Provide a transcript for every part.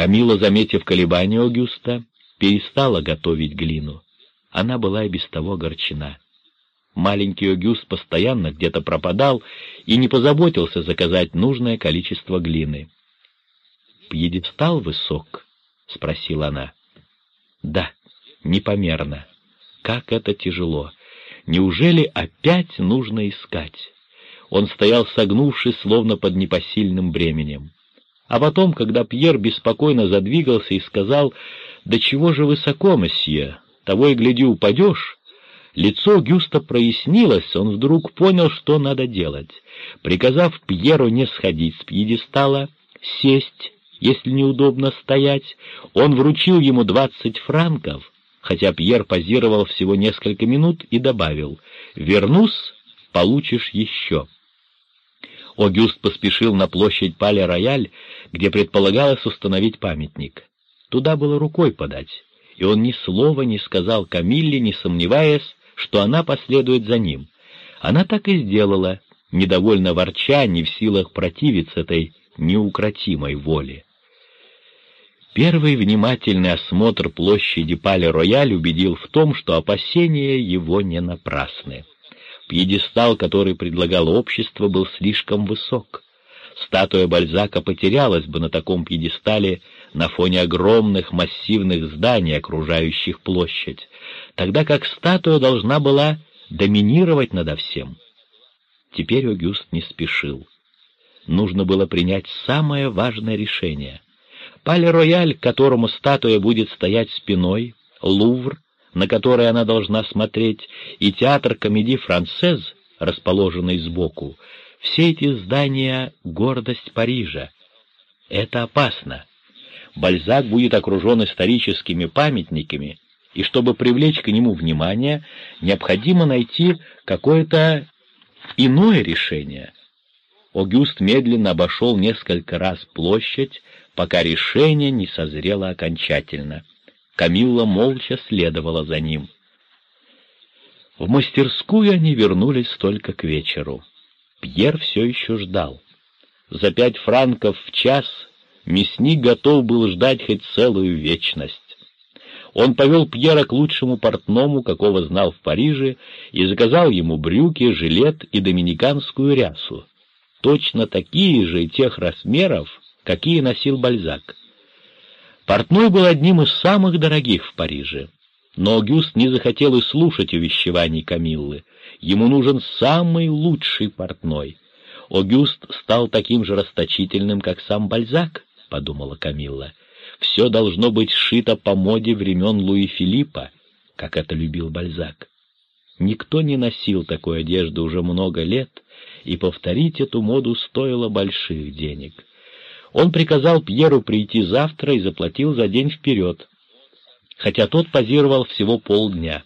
Камила, заметив колебания Огюста, перестала готовить глину. Она была и без того огорчена. Маленький Огюст постоянно где-то пропадал и не позаботился заказать нужное количество глины. «Пьедестал высок?» — спросила она. «Да, непомерно. Как это тяжело! Неужели опять нужно искать?» Он стоял согнувшись, словно под непосильным бременем. А потом, когда Пьер беспокойно задвигался и сказал, «Да чего же высоко, месье? Того и гляди, упадешь!» Лицо Гюста прояснилось, он вдруг понял, что надо делать. Приказав Пьеру не сходить с пьедестала, сесть, если неудобно стоять, он вручил ему двадцать франков, хотя Пьер позировал всего несколько минут и добавил «Вернусь, получишь еще». Огюст поспешил на площадь Пале-Рояль, где предполагалось установить памятник. Туда было рукой подать, и он ни слова не сказал Камилле, не сомневаясь, что она последует за ним. Она так и сделала, недовольно ворча, не в силах противиться этой неукротимой воле. Первый внимательный осмотр площади Пале-Рояль убедил в том, что опасения его не напрасны. Пьедестал, который предлагал общество, был слишком высок. Статуя Бальзака потерялась бы на таком пьедестале на фоне огромных массивных зданий, окружающих площадь, тогда как статуя должна была доминировать надо всем. Теперь Огюст не спешил. Нужно было принять самое важное решение. Пале-Рояль, которому статуя будет стоять спиной, Лувр, на который она должна смотреть, и театр комедии «Францез», расположенный сбоку, все эти здания — гордость Парижа. Это опасно. Бальзак будет окружен историческими памятниками, и чтобы привлечь к нему внимание, необходимо найти какое-то иное решение. Огюст медленно обошел несколько раз площадь, пока решение не созрело окончательно. Камилла молча следовала за ним. В мастерскую они вернулись только к вечеру. Пьер все еще ждал. За пять франков в час мясник готов был ждать хоть целую вечность. Он повел Пьера к лучшему портному, какого знал в Париже, и заказал ему брюки, жилет и доминиканскую рясу, точно такие же и тех размеров, какие носил Бальзак. Портной был одним из самых дорогих в Париже, но Огюст не захотел и слушать увещеваний Камиллы. Ему нужен самый лучший портной. Огюст стал таким же расточительным, как сам Бальзак, — подумала Камилла все должно быть сшито по моде времен Луи Филиппа, как это любил Бальзак. Никто не носил такой одежды уже много лет, и повторить эту моду стоило больших денег. Он приказал Пьеру прийти завтра и заплатил за день вперед, хотя тот позировал всего полдня.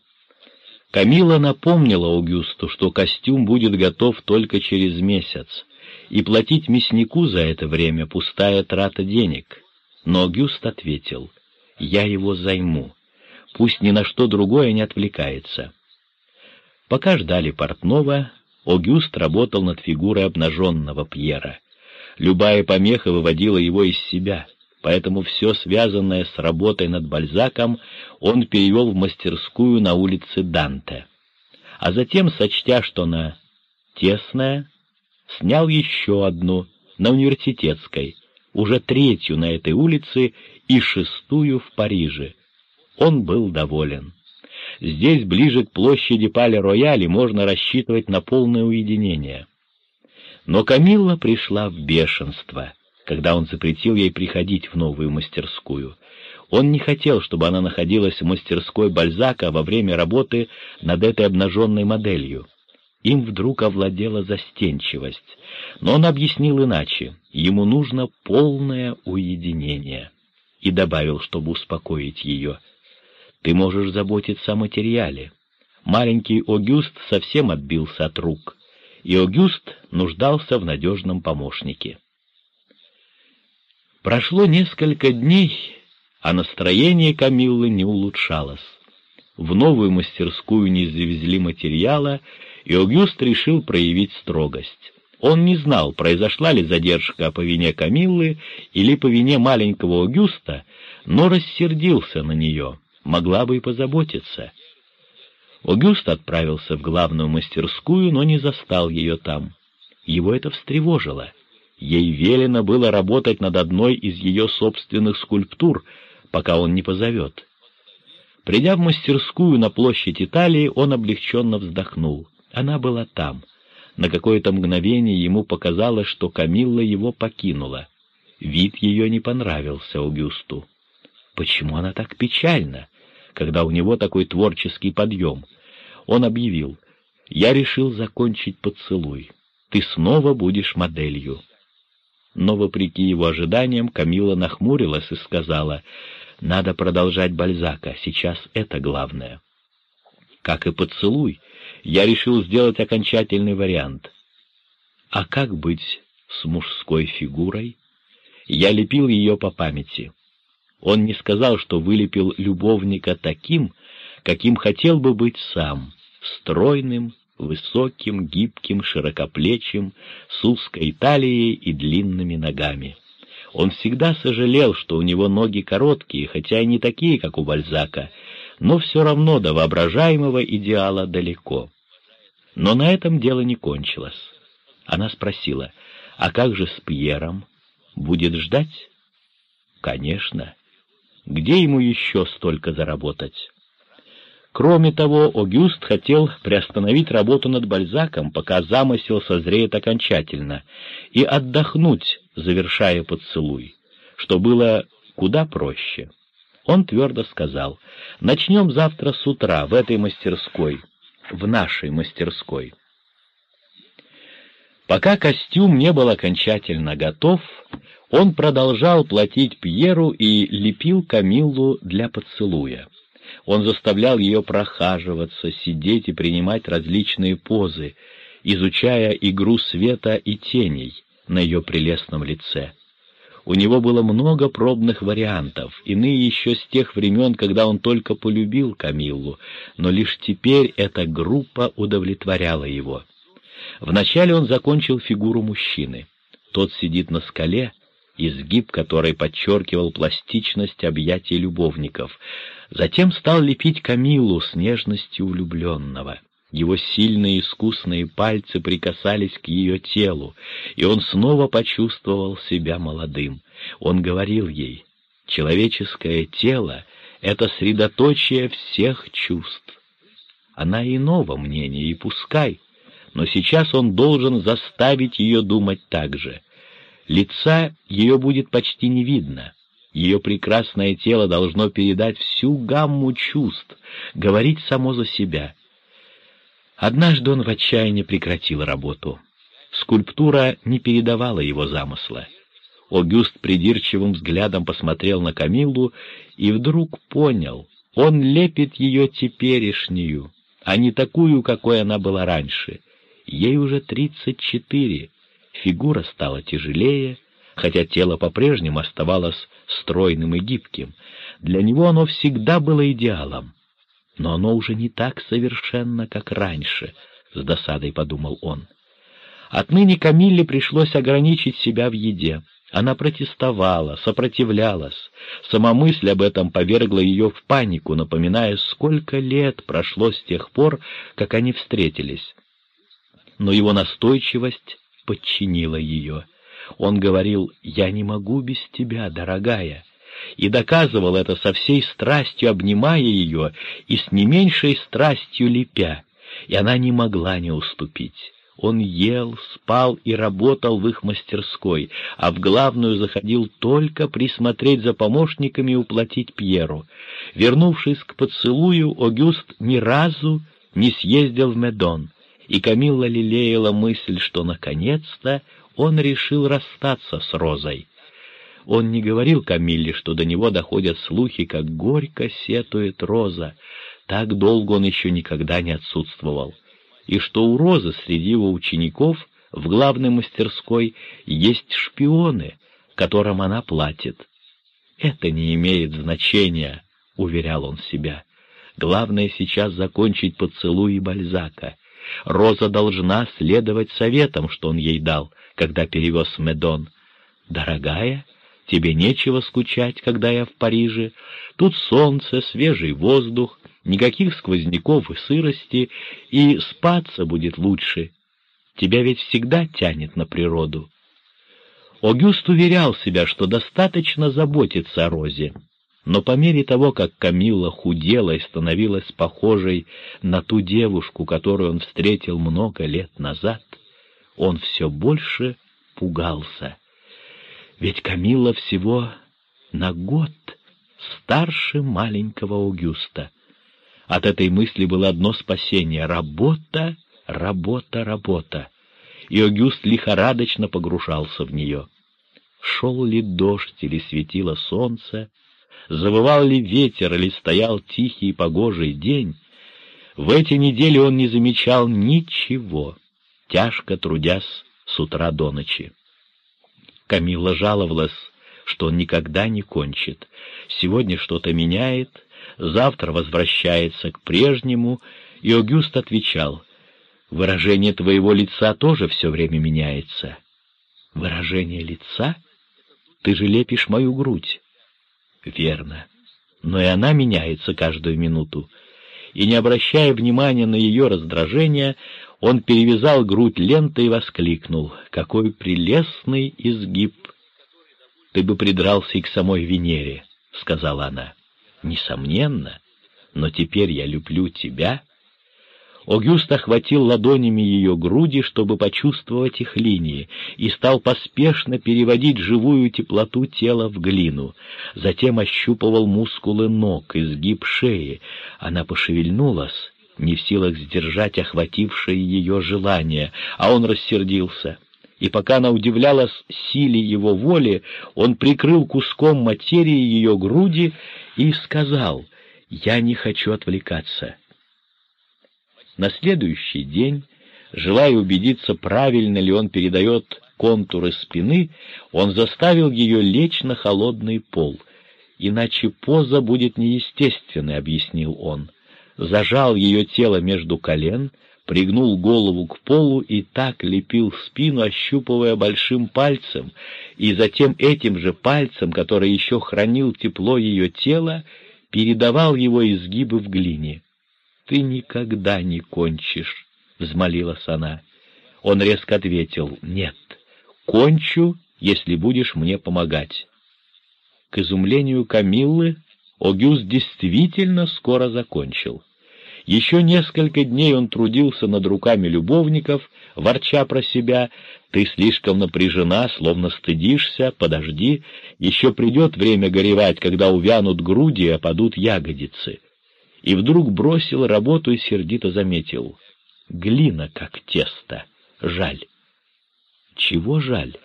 Камила напомнила Аугусту, что костюм будет готов только через месяц, и платить мяснику за это время — пустая трата денег. Но Гюст ответил, «Я его займу, пусть ни на что другое не отвлекается». Пока ждали портного, Огюст работал над фигурой обнаженного Пьера. Любая помеха выводила его из себя, поэтому все связанное с работой над Бальзаком он перевел в мастерскую на улице Данте. А затем, сочтя, что она тесная, снял еще одну, на университетской, уже третью на этой улице и шестую в Париже. Он был доволен. Здесь, ближе к площади Пале-Рояли, можно рассчитывать на полное уединение. Но Камилла пришла в бешенство, когда он запретил ей приходить в новую мастерскую. Он не хотел, чтобы она находилась в мастерской Бальзака во время работы над этой обнаженной моделью. Им вдруг овладела застенчивость, но он объяснил иначе, ему нужно полное уединение, и добавил, чтобы успокоить ее, «Ты можешь заботиться о материале». Маленький Огюст совсем отбился от рук, и Огюст нуждался в надежном помощнике. Прошло несколько дней, а настроение Камиллы не улучшалось. В новую мастерскую не завезли материала, и Огюст решил проявить строгость. Он не знал, произошла ли задержка по вине Камиллы или по вине маленького Огюста, но рассердился на нее, могла бы и позаботиться. Огюст отправился в главную мастерскую, но не застал ее там. Его это встревожило. Ей велено было работать над одной из ее собственных скульптур, пока он не позовет. Придя в мастерскую на площадь Италии, он облегченно вздохнул. Она была там. На какое-то мгновение ему показалось, что Камилла его покинула. Вид ее не понравился Аугусту. Почему она так печальна, когда у него такой творческий подъем? Он объявил, «Я решил закончить поцелуй. Ты снова будешь моделью». Но, вопреки его ожиданиям, Камила нахмурилась и сказала, «Надо продолжать Бальзака, сейчас это главное». Как и поцелуй, я решил сделать окончательный вариант. А как быть с мужской фигурой? Я лепил ее по памяти. Он не сказал, что вылепил любовника таким, каким хотел бы быть сам, стройным, высоким, гибким, широкоплечим, с узкой талией и длинными ногами. Он всегда сожалел, что у него ноги короткие, хотя и не такие, как у Бальзака, но все равно до воображаемого идеала далеко. Но на этом дело не кончилось. Она спросила, а как же с Пьером? Будет ждать? Конечно. Где ему еще столько заработать? Кроме того, Огюст хотел приостановить работу над Бальзаком, пока замысел созреет окончательно, и отдохнуть, завершая поцелуй, что было куда проще. Он твердо сказал, «Начнем завтра с утра в этой мастерской, в нашей мастерской». Пока костюм не был окончательно готов, он продолжал платить Пьеру и лепил Камиллу для поцелуя. Он заставлял ее прохаживаться, сидеть и принимать различные позы, изучая игру света и теней на ее прелестном лице. У него было много пробных вариантов, иные еще с тех времен, когда он только полюбил Камиллу, но лишь теперь эта группа удовлетворяла его. Вначале он закончил фигуру мужчины. Тот сидит на скале, изгиб которой подчеркивал пластичность объятий любовников. Затем стал лепить Камиллу с нежностью влюбленного. Его сильные искусные пальцы прикасались к ее телу, и он снова почувствовал себя молодым. Он говорил ей, «Человеческое тело — это средоточие всех чувств». Она иного мнения, и пускай, но сейчас он должен заставить ее думать так же. Лица ее будет почти не видно. Ее прекрасное тело должно передать всю гамму чувств, говорить само за себя — Однажды он в отчаянии прекратил работу. Скульптура не передавала его замысла. Огюст придирчивым взглядом посмотрел на Камиллу и вдруг понял, он лепит ее теперешнюю, а не такую, какой она была раньше. Ей уже тридцать четыре, фигура стала тяжелее, хотя тело по-прежнему оставалось стройным и гибким. Для него оно всегда было идеалом но оно уже не так совершенно, как раньше, — с досадой подумал он. Отныне Камилле пришлось ограничить себя в еде. Она протестовала, сопротивлялась. Сама мысль об этом повергла ее в панику, напоминая, сколько лет прошло с тех пор, как они встретились. Но его настойчивость подчинила ее. Он говорил, «Я не могу без тебя, дорогая» и доказывал это со всей страстью, обнимая ее и с не меньшей страстью лепя, и она не могла не уступить. Он ел, спал и работал в их мастерской, а в главную заходил только присмотреть за помощниками и уплатить Пьеру. Вернувшись к поцелую, Огюст ни разу не съездил в Медон, и Камилла лелеяла мысль, что наконец-то он решил расстаться с Розой. Он не говорил Камилле, что до него доходят слухи, как горько сетует Роза. Так долго он еще никогда не отсутствовал. И что у Розы среди его учеников в главной мастерской есть шпионы, которым она платит. «Это не имеет значения», — уверял он себя. «Главное сейчас закончить поцелуй Бальзака. Роза должна следовать советам, что он ей дал, когда перевез Медон. «Дорогая, тебе нечего скучать, когда я в Париже. Тут солнце, свежий воздух, никаких сквозняков и сырости, и спаться будет лучше. Тебя ведь всегда тянет на природу». Огюст уверял себя, что достаточно заботиться о Розе, но по мере того, как Камилла худела и становилась похожей на ту девушку, которую он встретил много лет назад, он все больше пугался. Ведь Камилла всего на год старше маленького Огюста. От этой мысли было одно спасение — работа, работа, работа. И Огюст лихорадочно погружался в нее шел ли дождь или светило солнце, завывал ли ветер или стоял тихий и погожий день, в эти недели он не замечал ничего, тяжко трудясь с утра до ночи. Камила жаловалась, что он никогда не кончит. Сегодня что-то меняет, завтра возвращается к прежнему, и Огюст отвечал, «Выражение твоего лица тоже все время меняется». «Выражение лица?» Ты же лепишь мою грудь. Верно. Но и она меняется каждую минуту. И, не обращая внимания на ее раздражение, он перевязал грудь лентой и воскликнул. «Какой прелестный изгиб!» «Ты бы придрался и к самой Венере», — сказала она. «Несомненно, но теперь я люблю тебя Огюст охватил ладонями ее груди, чтобы почувствовать их линии, и стал поспешно переводить живую теплоту тела в глину. Затем ощупывал мускулы ног, изгиб шеи. Она пошевельнулась, не в силах сдержать охватившее ее желание, а он рассердился. И пока она удивлялась силе его воли, он прикрыл куском материи ее груди и сказал, «Я не хочу отвлекаться». На следующий день, желая убедиться, правильно ли он передает контуры спины, он заставил ее лечь на холодный пол. «Иначе поза будет неестественной», — объяснил он. Зажал ее тело между колен, пригнул голову к полу и так лепил спину, ощупывая большим пальцем, и затем этим же пальцем, который еще хранил тепло ее тела, передавал его изгибы в глине ты никогда не кончишь», — взмолилась она. Он резко ответил, «Нет, кончу, если будешь мне помогать». К изумлению Камиллы Огюс действительно скоро закончил. Еще несколько дней он трудился над руками любовников, ворча про себя, «Ты слишком напряжена, словно стыдишься, подожди, еще придет время горевать, когда увянут груди и опадут ягодицы» и вдруг бросил работу и сердито заметил. Глина, как тесто. Жаль. Чего жаль?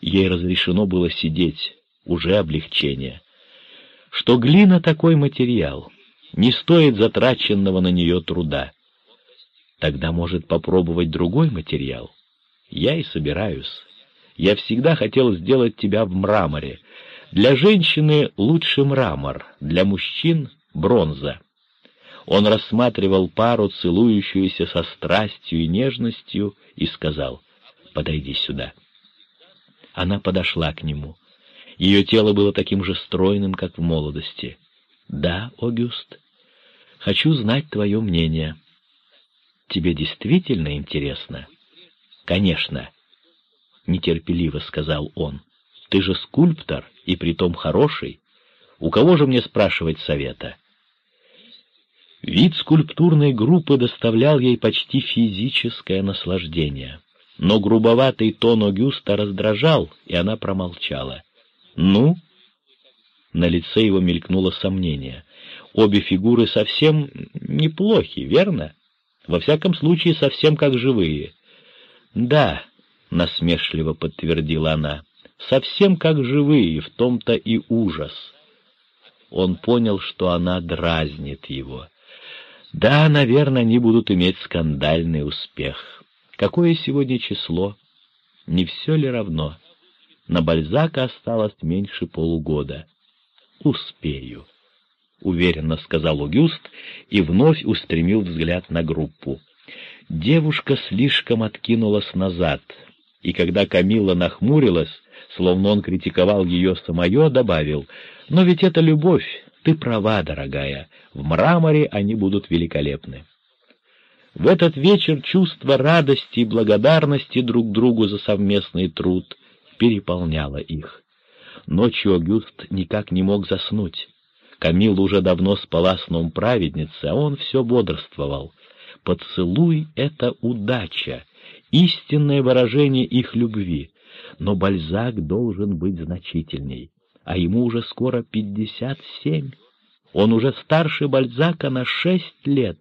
Ей разрешено было сидеть. Уже облегчение. Что глина такой материал. Не стоит затраченного на нее труда. Тогда может попробовать другой материал. Я и собираюсь. Я всегда хотел сделать тебя в мраморе. Для женщины лучше мрамор, для мужчин бронза. Он рассматривал пару, целующуюся со страстью и нежностью, и сказал, «Подойди сюда». Она подошла к нему. Ее тело было таким же стройным, как в молодости. «Да, Огюст, хочу знать твое мнение». «Тебе действительно интересно?» «Конечно», — нетерпеливо сказал он. «Ты же скульптор, и притом хороший. У кого же мне спрашивать совета?» Вид скульптурной группы доставлял ей почти физическое наслаждение. Но грубоватый тон Огюста раздражал, и она промолчала. «Ну?» На лице его мелькнуло сомнение. «Обе фигуры совсем неплохи, верно? Во всяком случае, совсем как живые». «Да», — насмешливо подтвердила она, — «совсем как живые, в том-то и ужас». Он понял, что она дразнит его. Да, наверное, они будут иметь скандальный успех. Какое сегодня число? Не все ли равно? На Бальзака осталось меньше полугода. Успею, — уверенно сказал Угюст и вновь устремил взгляд на группу. Девушка слишком откинулась назад, и когда Камила нахмурилась, словно он критиковал ее самое, добавил, «Но ведь это любовь, ты права, дорогая, в мраморе они будут великолепны». В этот вечер чувство радости и благодарности друг другу за совместный труд переполняло их. Ночью Огюст никак не мог заснуть. Камила уже давно спала сном праведницы, а он все бодрствовал. Поцелуй — это удача, истинное выражение их любви, но Бальзак должен быть значительней, а ему уже скоро пятьдесят семь. Он уже старше Бальзака на шесть лет,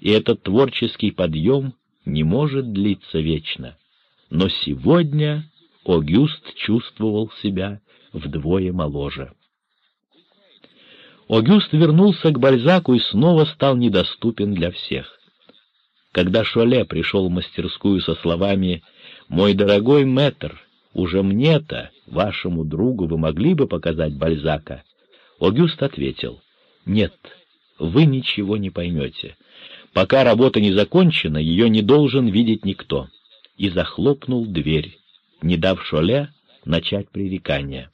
и этот творческий подъем не может длиться вечно. Но сегодня Огюст чувствовал себя вдвое моложе. Огюст вернулся к Бальзаку и снова стал недоступен для всех. Когда Шоле пришел в мастерскую со словами «Мой дорогой мэтр, уже мне-то, вашему другу, вы могли бы показать Бальзака?» Огюст ответил «Нет, вы ничего не поймете. Пока работа не закончена, ее не должен видеть никто». И захлопнул дверь, не дав Шоле начать пререкание.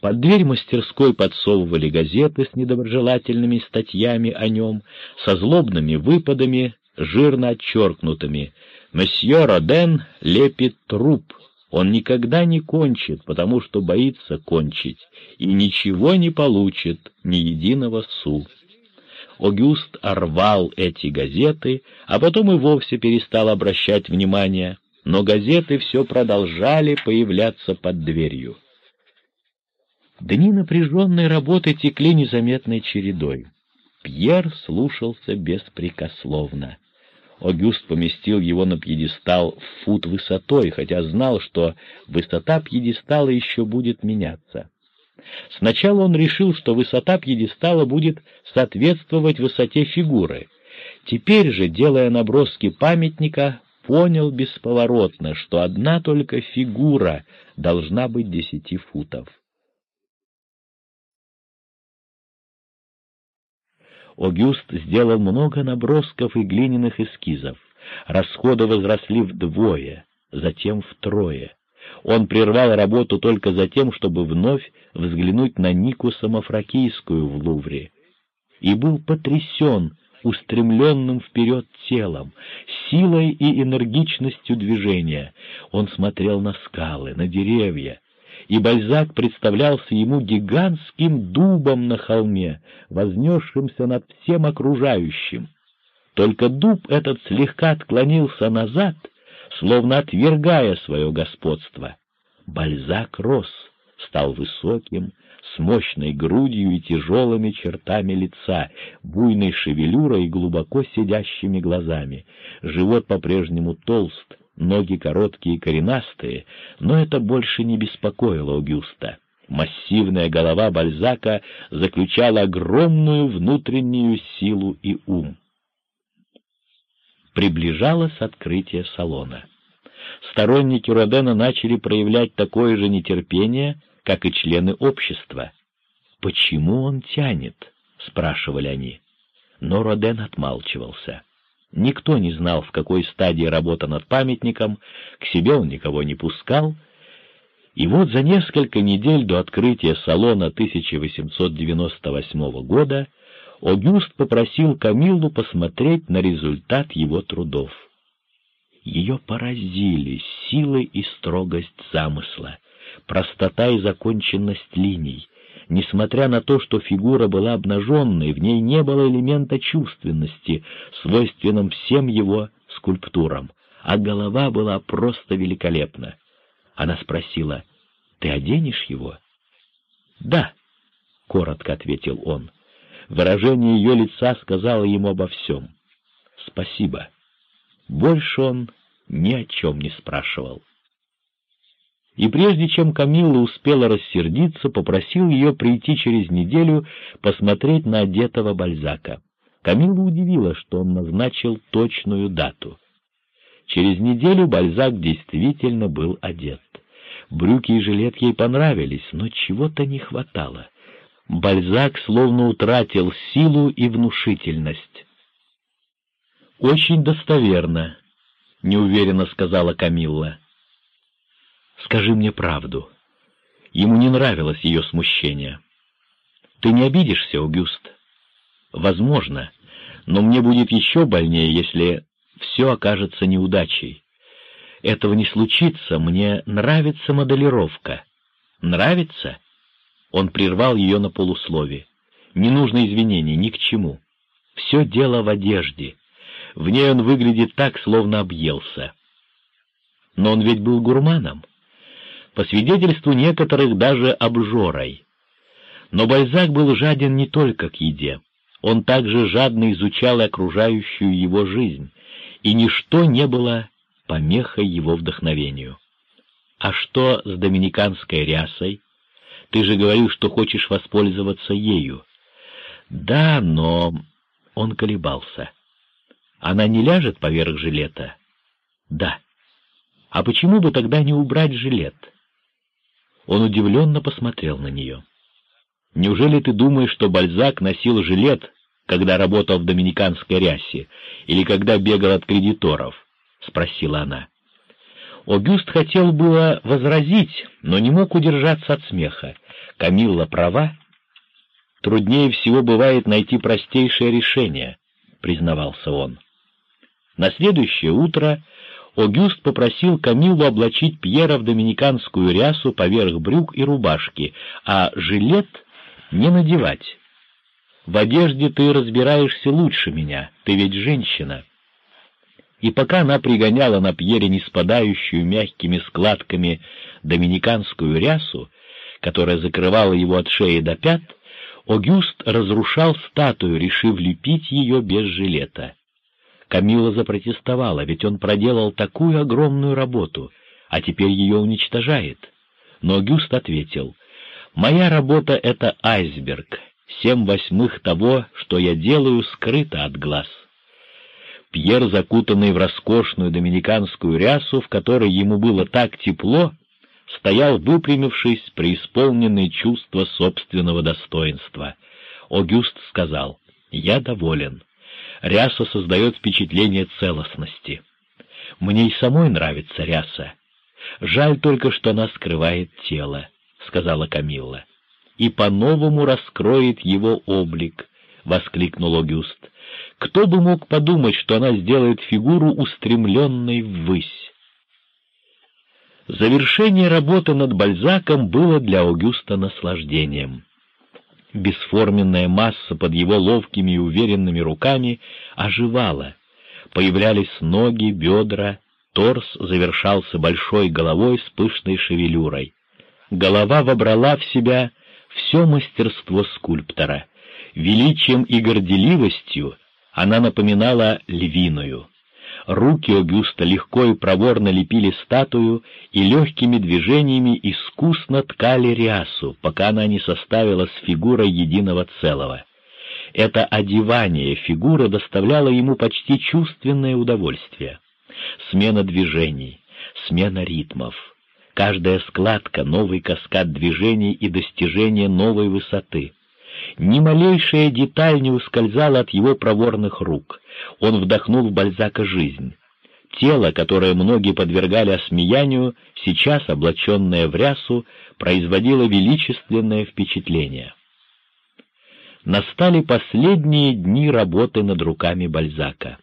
Под дверь мастерской подсовывали газеты с недоброжелательными статьями о нем, со злобными выпадами, жирно отчеркнутыми. «Месье Роден лепит труп. Он никогда не кончит, потому что боится кончить, и ничего не получит, ни единого су». Огюст орвал эти газеты, а потом и вовсе перестал обращать внимание, но газеты все продолжали появляться под дверью. Дни напряженной работы текли незаметной чередой. Пьер слушался беспрекословно. Огюст поместил его на пьедестал в фут высотой, хотя знал, что высота пьедестала еще будет меняться. Сначала он решил, что высота пьедестала будет соответствовать высоте фигуры. Теперь же, делая наброски памятника, понял бесповоротно, что одна только фигура должна быть десяти футов. Огюст сделал много набросков и глиняных эскизов. Расходы возросли вдвое, затем втрое. Он прервал работу только за тем, чтобы вновь взглянуть на Нику Самофракийскую в Лувре, и был потрясен устремленным вперед телом, силой и энергичностью движения. Он смотрел на скалы, на деревья, и Бальзак представлялся ему гигантским дубом на холме, вознесшимся над всем окружающим. Только дуб этот слегка отклонился назад, словно отвергая свое господство. Бальзак рос, стал высоким, с мощной грудью и тяжелыми чертами лица, буйной шевелюрой и глубоко сидящими глазами. Живот по-прежнему толст, ноги короткие и коренастые, но это больше не беспокоило Аугюста. Массивная голова Бальзака заключала огромную внутреннюю силу и ум. Приближалось открытие салона. Сторонники Родена начали проявлять такое же нетерпение, как и члены общества. «Почему он тянет?» — спрашивали они. Но Роден отмалчивался. Никто не знал, в какой стадии работа над памятником, к себе он никого не пускал. И вот за несколько недель до открытия салона 1898 года Огюст попросил Камиллу посмотреть на результат его трудов. Ее поразили сила и строгость замысла, простота и законченность линий, Несмотря на то, что фигура была обнаженной, в ней не было элемента чувственности, свойственным всем его скульптурам, а голова была просто великолепна. Она спросила, «Ты оденешь его?» «Да», — коротко ответил он. Выражение ее лица сказало ему обо всем. «Спасибо». Больше он ни о чем не спрашивал и прежде чем Камилла успела рассердиться, попросил ее прийти через неделю посмотреть на одетого Бальзака. Камилла удивила, что он назначил точную дату. Через неделю Бальзак действительно был одет. Брюки и жилет ей понравились, но чего-то не хватало. Бальзак словно утратил силу и внушительность. «Очень достоверно», — неуверенно сказала Камилла. «Скажи мне правду». Ему не нравилось ее смущение. «Ты не обидишься, Аугюст?» «Возможно, но мне будет еще больнее, если все окажется неудачей. Этого не случится, мне нравится моделировка». «Нравится?» Он прервал ее на полуслове. «Не нужно извинений, ни к чему. Все дело в одежде. В ней он выглядит так, словно объелся. Но он ведь был гурманом. По свидетельству некоторых, даже обжорой. Но Бальзак был жаден не только к еде. Он также жадно изучал окружающую его жизнь, и ничто не было помехой его вдохновению. А что с доминиканской рясой? Ты же говорил, что хочешь воспользоваться ею. Да, но... Он колебался. Она не ляжет поверх жилета? Да. А почему бы тогда не убрать жилет? Он удивленно посмотрел на нее. Неужели ты думаешь, что Бальзак носил жилет, когда работал в доминиканской рясе, или когда бегал от кредиторов? — спросила она. Огюст хотел было возразить, но не мог удержаться от смеха. Камилла права. Труднее всего бывает найти простейшее решение, — признавался он. На следующее утро Огюст попросил Камилу облачить Пьера в доминиканскую рясу поверх брюк и рубашки, а жилет не надевать. «В одежде ты разбираешься лучше меня, ты ведь женщина». И пока она пригоняла на Пьере не спадающую мягкими складками доминиканскую рясу, которая закрывала его от шеи до пят, Огюст разрушал статую, решив лепить ее без жилета. Камила запротестовала, ведь он проделал такую огромную работу, а теперь ее уничтожает. Но Гюст ответил, «Моя работа — это айсберг, семь восьмых того, что я делаю, скрыто от глаз». Пьер, закутанный в роскошную доминиканскую рясу, в которой ему было так тепло, стоял выпрямившись, преисполненный чувства собственного достоинства. Огюст сказал, «Я доволен» ряса создает впечатление целостности. Мне и самой нравится ряса. Жаль только, что она скрывает тело, — сказала Камилла. И по-новому раскроет его облик, — воскликнул Огюст. Кто бы мог подумать, что она сделает фигуру, устремленной ввысь? Завершение работы над Бальзаком было для Аугуста наслаждением. Бесформенная масса под его ловкими и уверенными руками оживала. Появлялись ноги, бедра, торс завершался большой головой с пышной шевелюрой. Голова вобрала в себя все мастерство скульптора. Величием и горделивостью она напоминала львиную. Руки Огюста легко и проворно лепили статую и легкими движениями искусно ткали рясу, пока она не составила с фигурой единого целого. Это одевание фигуры доставляло ему почти чувственное удовольствие. Смена движений, смена ритмов, каждая складка — новый каскад движений и достижение новой высоты. Ни малейшая деталь не ускользала от его проворных рук. Он вдохнул в Бальзака жизнь. Тело, которое многие подвергали осмеянию, сейчас, облаченное в рясу, производило величественное впечатление. Настали последние дни работы над руками Бальзака.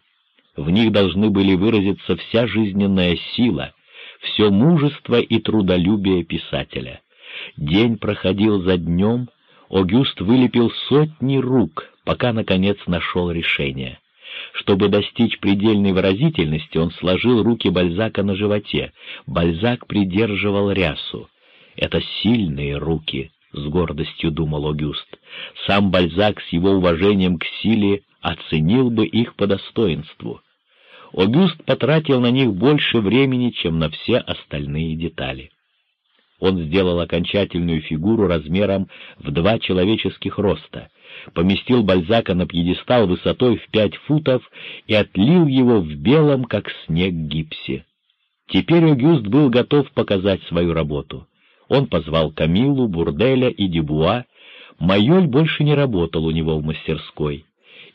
В них должны были выразиться вся жизненная сила, все мужество и трудолюбие писателя. День проходил за днем, Огюст вылепил сотни рук, пока, наконец, нашел решение. Чтобы достичь предельной выразительности, он сложил руки Бальзака на животе. Бальзак придерживал рясу. «Это сильные руки», — с гордостью думал Огюст. Сам Бальзак с его уважением к силе оценил бы их по достоинству. Огюст потратил на них больше времени, чем на все остальные детали. Он сделал окончательную фигуру размером в два человеческих роста, поместил Бальзака на пьедестал высотой в пять футов и отлил его в белом, как снег, гипсе. Теперь Огюст был готов показать свою работу. Он позвал Камилу, Бурделя и Дебуа. Майоль больше не работал у него в мастерской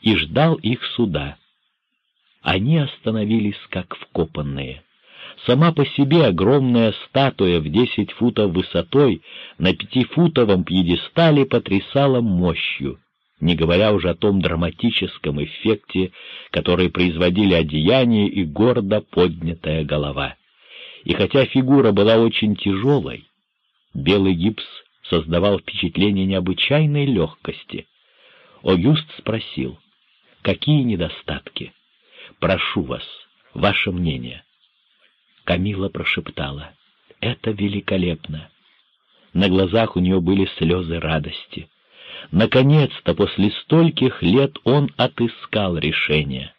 и ждал их суда. Они остановились как вкопанные. Сама по себе огромная статуя в десять футов высотой на пятифутовом пьедестале потрясала мощью, не говоря уже о том драматическом эффекте, который производили одеяние и гордо поднятая голова. И хотя фигура была очень тяжелой, белый гипс создавал впечатление необычайной легкости. Огюст спросил, какие недостатки? Прошу вас, ваше мнение. Камила прошептала. «Это великолепно!» На глазах у нее были слезы радости. Наконец-то, после стольких лет, он отыскал решение.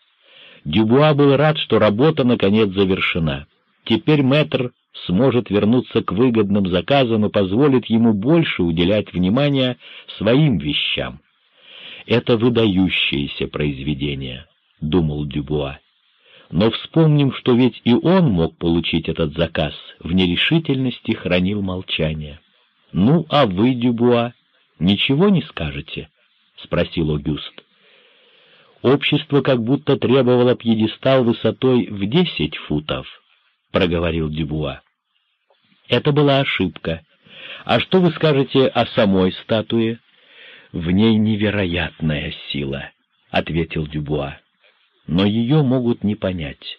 Дюбуа был рад, что работа наконец завершена. Теперь мэтр сможет вернуться к выгодным заказам и позволит ему больше уделять внимание своим вещам. «Это выдающееся произведение», — думал Дюбуа но, вспомним, что ведь и он мог получить этот заказ, в нерешительности хранил молчание. «Ну, а вы, Дюбуа, ничего не скажете?» — спросил Огюст. «Общество как будто требовало пьедестал высотой в десять футов», — проговорил Дюбуа. «Это была ошибка. А что вы скажете о самой статуе?» «В ней невероятная сила», — ответил Дюбуа но ее могут не понять.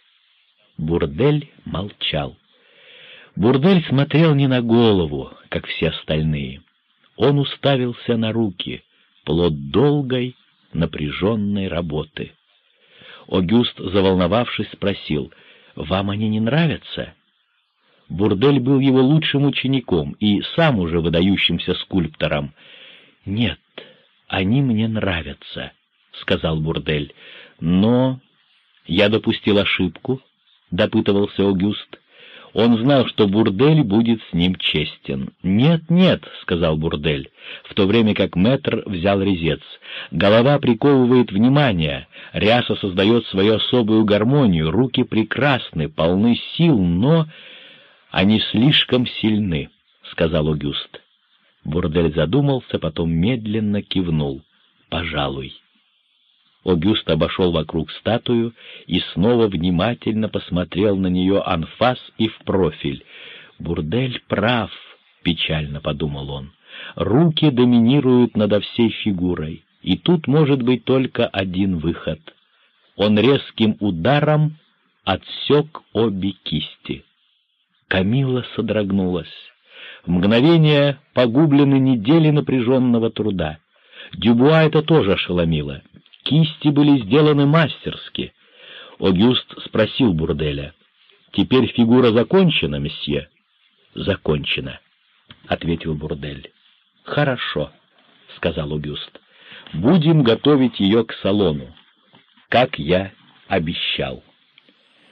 Бурдель молчал. Бурдель смотрел не на голову, как все остальные. Он уставился на руки, плод долгой, напряженной работы. Огюст, заволновавшись, спросил, «Вам они не нравятся?» Бурдель был его лучшим учеником и сам уже выдающимся скульптором. «Нет, они мне нравятся», — сказал Бурдель, но... Я допустил ошибку, — допытывался Огюст. Он знал, что Бурдель будет с ним честен. «Нет, нет», — сказал Бурдель, в то время как мэтр взял резец. «Голова приковывает внимание, ряса создает свою особую гармонию, руки прекрасны, полны сил, но они слишком сильны», — сказал Огюст. Бурдель задумался, потом медленно кивнул. «Пожалуй». Огюст обошел вокруг статую и снова внимательно посмотрел на нее анфас и в профиль. «Бурдель прав», — печально подумал он. «Руки доминируют над всей фигурой, и тут может быть только один выход». Он резким ударом отсек обе кисти. Камила содрогнулась. В мгновение погублены недели напряженного труда. Дюбуа это тоже ошеломило. Кисти были сделаны мастерски. Огюст спросил Бурделя. «Теперь фигура закончена, месье?» «Закончена», — ответил Бурдель. «Хорошо», — сказал Огюст. «Будем готовить ее к салону, как я обещал».